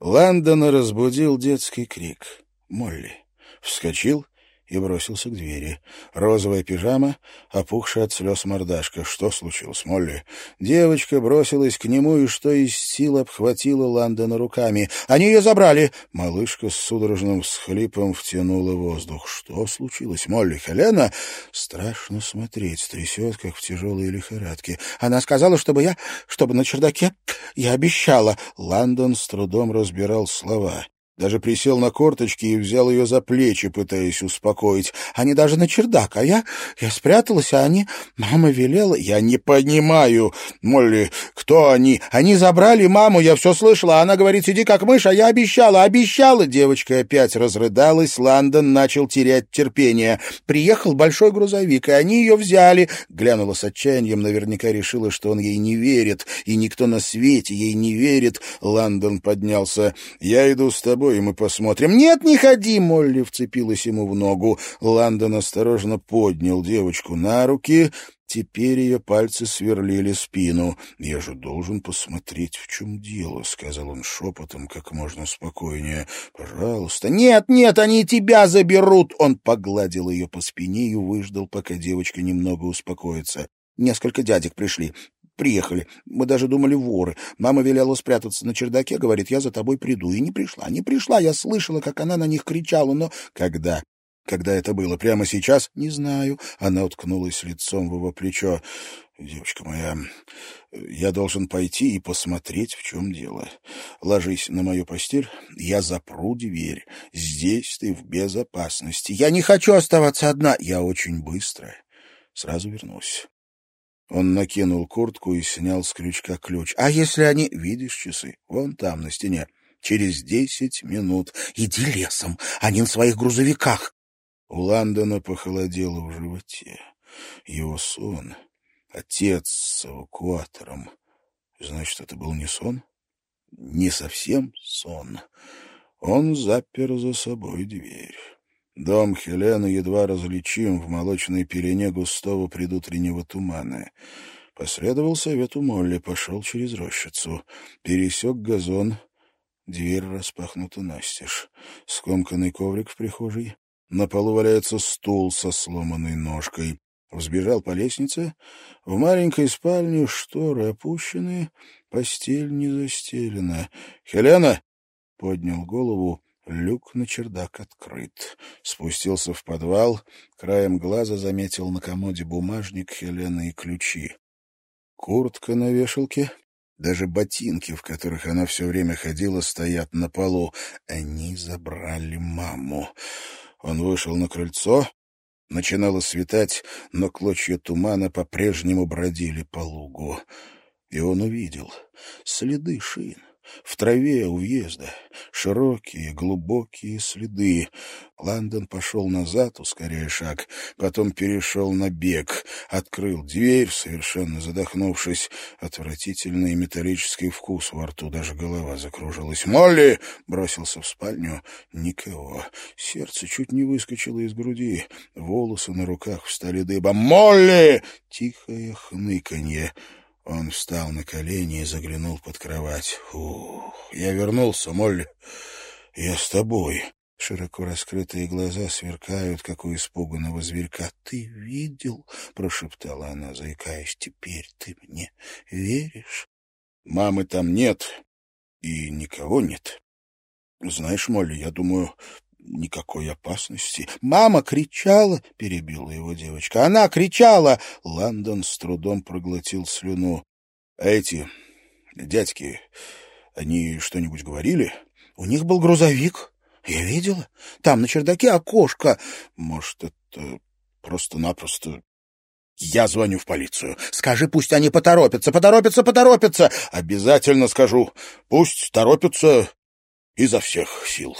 Ландона разбудил детский крик. Молли. Вскочил и бросился к двери. Розовая пижама, опухшая от слез мордашка. Что случилось, Молли? Девочка бросилась к нему и что из сил обхватила Ландона руками. «Они ее забрали!» Малышка с судорожным всхлипом втянула воздух. «Что случилось, Молли? Хелена?» Страшно смотреть, трясет, как в тяжелой лихорадке. «Она сказала, чтобы я... чтобы на чердаке... Я обещала!» Ландон с трудом разбирал слова. Даже присел на корточки и взял ее за плечи, пытаясь успокоить. Они даже на чердак, а я... Я спряталась, а они... Мама велела... Я не понимаю, Молли, кто они? Они забрали маму, я все слышала. Она говорит, сиди как мышь, а я обещала, обещала. Девочка опять разрыдалась, Лондон начал терять терпение. Приехал большой грузовик, и они ее взяли. Глянула с отчаянием, наверняка решила, что он ей не верит, и никто на свете ей не верит. Лондон поднялся. Я иду с тобой и мы посмотрим». «Нет, не ходи!» — Молли вцепилась ему в ногу. Ландон осторожно поднял девочку на руки. Теперь ее пальцы сверлили спину. «Я же должен посмотреть, в чем дело», — сказал он шепотом, как можно спокойнее. «Пожалуйста». «Нет, нет, они тебя заберут!» Он погладил ее по спине и выждал, пока девочка немного успокоится. Несколько дядек пришли. Приехали. Мы даже думали воры. Мама велела спрятаться на чердаке, говорит, я за тобой приду. И не пришла, не пришла. Я слышала, как она на них кричала, но... Когда? Когда это было? Прямо сейчас? Не знаю. Она уткнулась лицом в его плечо. Девочка моя, я должен пойти и посмотреть, в чем дело. Ложись на мою постель, я запру дверь. Здесь ты в безопасности. Я не хочу оставаться одна. Я очень быстро. Сразу вернусь. Он накинул куртку и снял с крючка ключ. «А если они...» «Видишь часы? Вон там, на стене. Через десять минут. Иди лесом. Они на своих грузовиках». У Ландона похолодело в животе. Его сон. Отец с эвакуатором. Значит, это был не сон? Не совсем сон. Он запер за собой дверь. Дом Хелены едва различим в молочной пелене густого предутреннего тумана. Последовал совету Молли, пошел через рощицу, пересек газон, дверь распахнута настежь, скомканный коврик в прихожей, на полу валяется стул со сломанной ножкой. Взбежал по лестнице. В маленькой спальне шторы опущены, постель не застелена. «Хелена!» — поднял голову Люк на чердак открыт. Спустился в подвал, краем глаза заметил на комоде бумажник Хелены и ключи. Куртка на вешалке, даже ботинки, в которых она все время ходила, стоят на полу. Они забрали маму. Он вышел на крыльцо. Начинало светать, но клочья тумана по-прежнему бродили по лугу. И он увидел следы шин в траве у въезда широкие, глубокие следы. Лондон пошел назад, ускоряя шаг, потом перешел на бег, открыл дверь, совершенно задохнувшись. Отвратительный металлический вкус во рту, даже голова закружилась. «Молли!» — бросился в спальню. Никого. Сердце чуть не выскочило из груди. Волосы на руках встали дыбом. «Молли!» — тихое хныканье. Он встал на колени и заглянул под кровать. «Фух, я вернулся, Молли. Я с тобой». Широко раскрытые глаза сверкают, как у испуганного зверька. «Ты видел?» — прошептала она, заикаясь. «Теперь ты мне веришь?» «Мамы там нет, и никого нет. Знаешь, Молли, я думаю, никакой опасности. «Мама кричала!» — перебила его девочка. «Она кричала!» Лондон с трудом проглотил слюну. «А эти дядьки, они что-нибудь говорили?» «У них был грузовик. Я видела. Там на чердаке окошко. Может, это просто-напросто я звоню в полицию. Скажи, пусть они поторопятся, поторопятся, поторопятся. Обязательно скажу. Пусть торопятся изо всех сил.